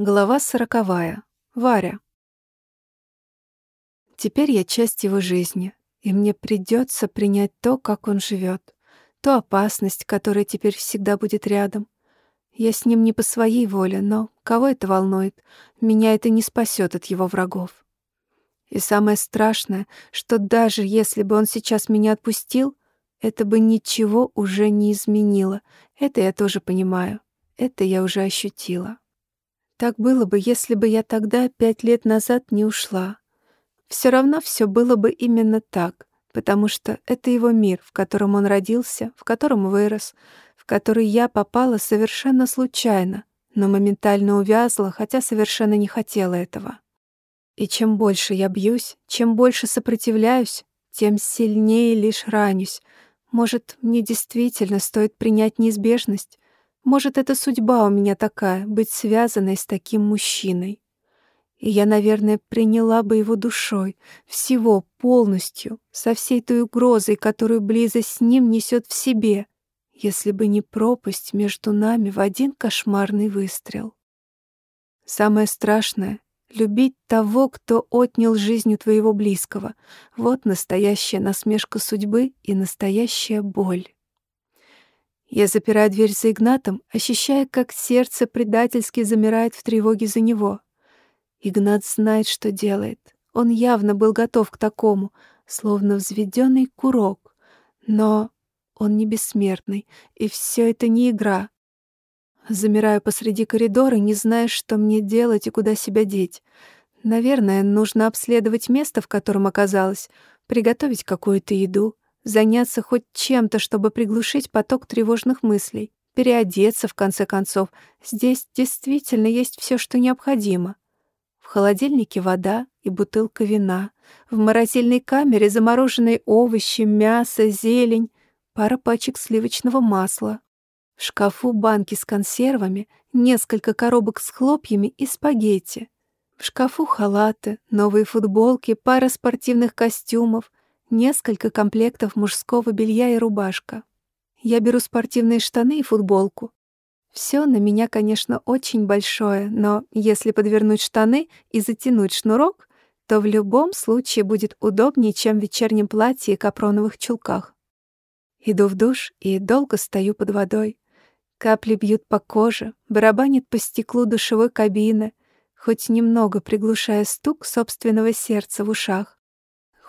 Глава сороковая. Варя. Теперь я часть его жизни, и мне придется принять то, как он живет, ту опасность, которая теперь всегда будет рядом. Я с ним не по своей воле, но кого это волнует? Меня это не спасет от его врагов. И самое страшное, что даже если бы он сейчас меня отпустил, это бы ничего уже не изменило. Это я тоже понимаю. Это я уже ощутила. Так было бы, если бы я тогда, пять лет назад, не ушла. Все равно все было бы именно так, потому что это его мир, в котором он родился, в котором вырос, в который я попала совершенно случайно, но моментально увязла, хотя совершенно не хотела этого. И чем больше я бьюсь, чем больше сопротивляюсь, тем сильнее лишь ранюсь. Может, мне действительно стоит принять неизбежность, может, это судьба у меня такая, быть связанной с таким мужчиной. И я, наверное, приняла бы его душой, всего, полностью, со всей той угрозой, которую близость с ним несет в себе, если бы не пропасть между нами в один кошмарный выстрел. Самое страшное — любить того, кто отнял жизнь у твоего близкого. Вот настоящая насмешка судьбы и настоящая боль. Я запираю дверь за Игнатом, ощущая, как сердце предательски замирает в тревоге за него. Игнат знает, что делает. Он явно был готов к такому, словно взведенный курок. Но он не бессмертный, и все это не игра. Замираю посреди коридора, не зная, что мне делать и куда себя деть. Наверное, нужно обследовать место, в котором оказалась, приготовить какую-то еду — заняться хоть чем-то, чтобы приглушить поток тревожных мыслей, переодеться, в конце концов. Здесь действительно есть все, что необходимо. В холодильнике вода и бутылка вина. В морозильной камере замороженные овощи, мясо, зелень, пара пачек сливочного масла. В шкафу банки с консервами, несколько коробок с хлопьями и спагетти. В шкафу халаты, новые футболки, пара спортивных костюмов, несколько комплектов мужского белья и рубашка. Я беру спортивные штаны и футболку. Все на меня, конечно, очень большое, но если подвернуть штаны и затянуть шнурок, то в любом случае будет удобнее, чем в вечернем платье и капроновых чулках. Иду в душ и долго стою под водой. Капли бьют по коже, барабанит по стеклу душевой кабины, хоть немного приглушая стук собственного сердца в ушах.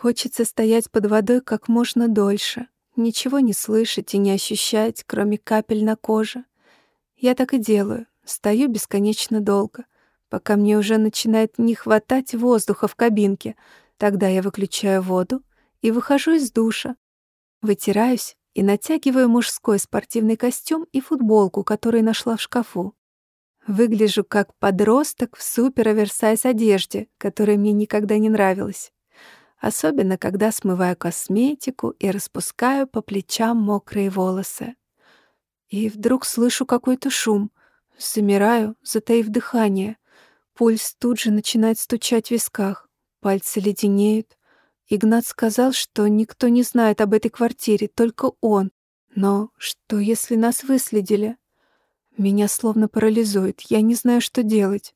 Хочется стоять под водой как можно дольше, ничего не слышать и не ощущать, кроме капель на коже. Я так и делаю, стою бесконечно долго, пока мне уже начинает не хватать воздуха в кабинке. Тогда я выключаю воду и выхожу из душа. Вытираюсь и натягиваю мужской спортивный костюм и футболку, которую нашла в шкафу. Выгляжу как подросток в супер-оверсайз одежде, которая мне никогда не нравилась особенно когда смываю косметику и распускаю по плечам мокрые волосы. И вдруг слышу какой-то шум, замираю, затаив дыхание. Пульс тут же начинает стучать в висках, пальцы леденеют. Игнат сказал, что никто не знает об этой квартире, только он. Но что, если нас выследили? Меня словно парализует, я не знаю, что делать.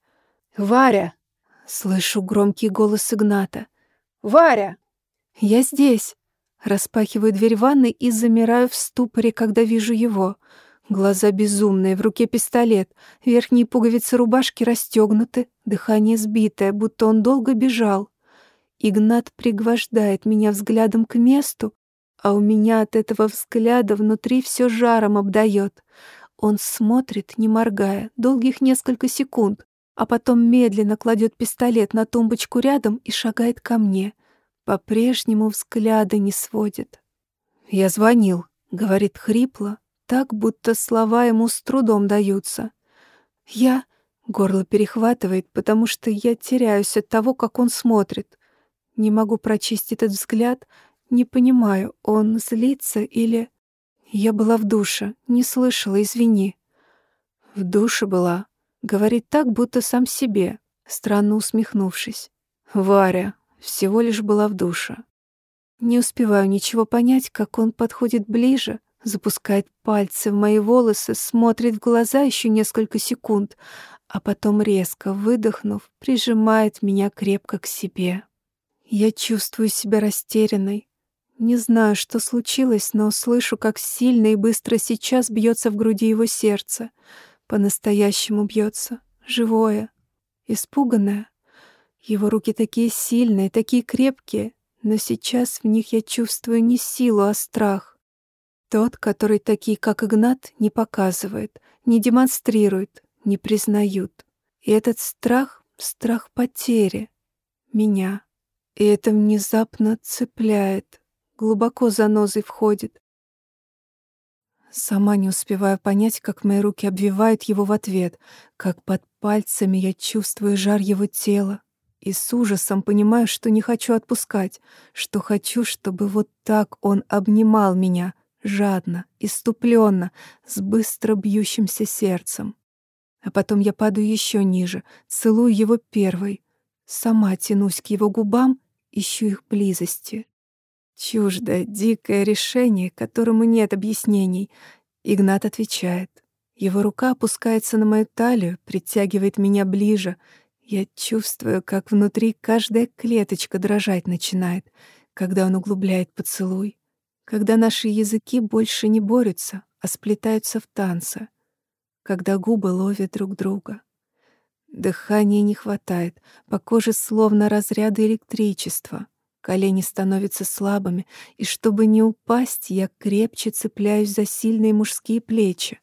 «Варя!» — слышу громкий голос Игната. Варя!» «Я здесь!» Распахиваю дверь ванной и замираю в ступоре, когда вижу его. Глаза безумные, в руке пистолет, верхние пуговицы рубашки расстегнуты, дыхание сбитое, будто он долго бежал. Игнат пригвождает меня взглядом к месту, а у меня от этого взгляда внутри все жаром обдает. Он смотрит, не моргая, долгих несколько секунд, а потом медленно кладет пистолет на тумбочку рядом и шагает ко мне. По-прежнему взгляды не сводит. «Я звонил», — говорит хрипло, так, будто слова ему с трудом даются. «Я...» — горло перехватывает, потому что я теряюсь от того, как он смотрит. Не могу прочесть этот взгляд, не понимаю, он злится или... Я была в душе, не слышала, извини. В душе была, Говорит так, будто сам себе, странно усмехнувшись. Варя всего лишь была в душе. Не успеваю ничего понять, как он подходит ближе, запускает пальцы в мои волосы, смотрит в глаза еще несколько секунд, а потом, резко выдохнув, прижимает меня крепко к себе. Я чувствую себя растерянной. Не знаю, что случилось, но слышу, как сильно и быстро сейчас бьется в груди его сердце. По-настоящему бьется, живое, испуганное. Его руки такие сильные, такие крепкие, но сейчас в них я чувствую не силу, а страх. Тот, который такие, как Игнат, не показывает, не демонстрирует, не признают. И этот страх — страх потери. Меня. И это внезапно цепляет, глубоко занозой входит. Сама не успеваю понять, как мои руки обвивают его в ответ, как под пальцами я чувствую жар его тела, и с ужасом понимаю, что не хочу отпускать, что хочу, чтобы вот так он обнимал меня, жадно, иступленно, с быстро бьющимся сердцем. А потом я падаю еще ниже, целую его первой, сама тянусь к его губам, ищу их близости. Чуждое, дикое решение, которому нет объяснений. Игнат отвечает. Его рука опускается на мою талию, притягивает меня ближе. Я чувствую, как внутри каждая клеточка дрожать начинает, когда он углубляет поцелуй, когда наши языки больше не борются, а сплетаются в танце, когда губы ловят друг друга. Дыхания не хватает, по коже словно разряды электричества. Колени становятся слабыми, и чтобы не упасть, я крепче цепляюсь за сильные мужские плечи.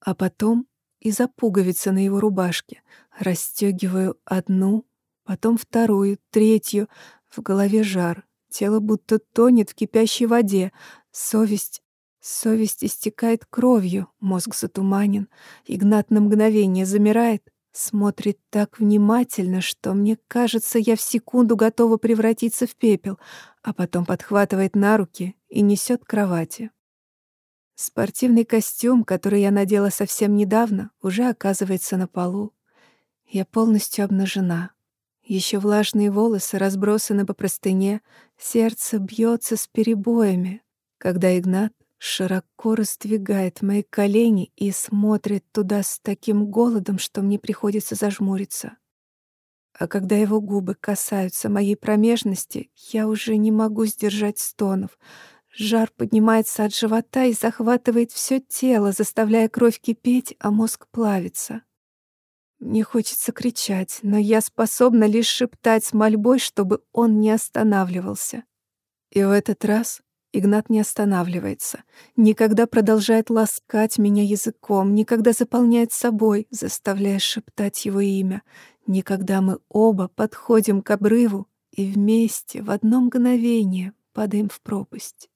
А потом и за пуговицы на его рубашке. Расстегиваю одну, потом вторую, третью. В голове жар, тело будто тонет в кипящей воде. Совесть Совесть истекает кровью, мозг затуманен. Игнат на мгновение замирает, смотрит так внимательно, что мне кажется, я в секунду готова превратиться в пепел, а потом подхватывает на руки и несет к кровати. Спортивный костюм, который я надела совсем недавно, уже оказывается на полу. Я полностью обнажена. Еще влажные волосы разбросаны по простыне, сердце бьется с перебоями, когда Игнат широко раздвигает мои колени и смотрит туда с таким голодом, что мне приходится зажмуриться. А когда его губы касаются моей промежности, я уже не могу сдержать стонов. Жар поднимается от живота и захватывает все тело, заставляя кровь кипеть, а мозг плавиться. Мне хочется кричать, но я способна лишь шептать с мольбой, чтобы он не останавливался. И в этот раз Игнат не останавливается, никогда продолжает ласкать меня языком, никогда заполняет собой, заставляя шептать его имя, никогда мы оба подходим к обрыву и вместе в одно мгновение падаем в пропасть.